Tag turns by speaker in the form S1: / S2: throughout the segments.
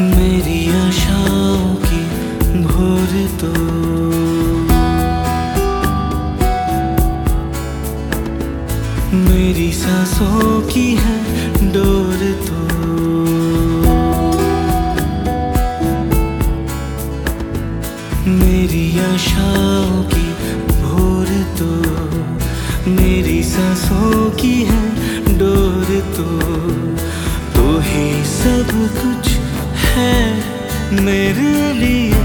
S1: मेरी आशाओं की भोर तो। मेरी सांसों की है डोर तो। मेरी आशाओं की भोर तो। मेरी सांसों की है डोर तो। तो ही सब कुछ है मेरे लिए।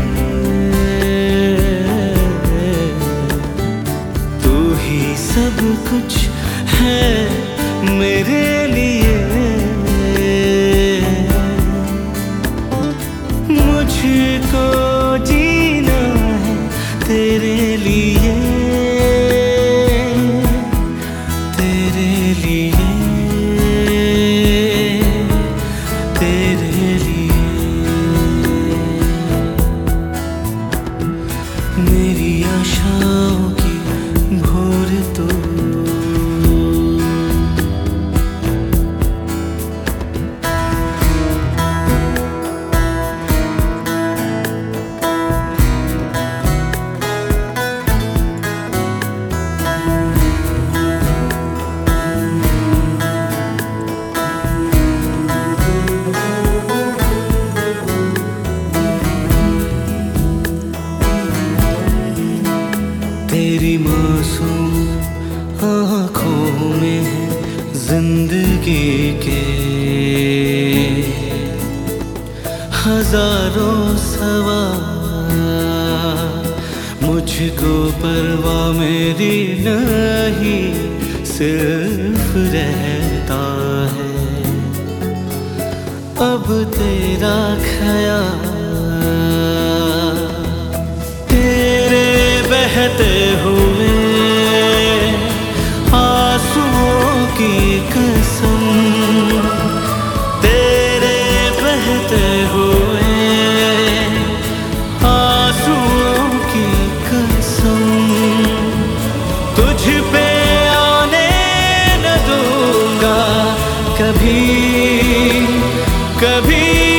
S1: तू ही सब कुछ है मेरे मासूम आँखों में ज़िंदगी के। हज़ारों सवाल मुझको परवाह मेरी नहीं, सिर्फ़ रहता है। अब तेरा ख्याल, तेरे बहते पे आने न दूँगा। कभी कभी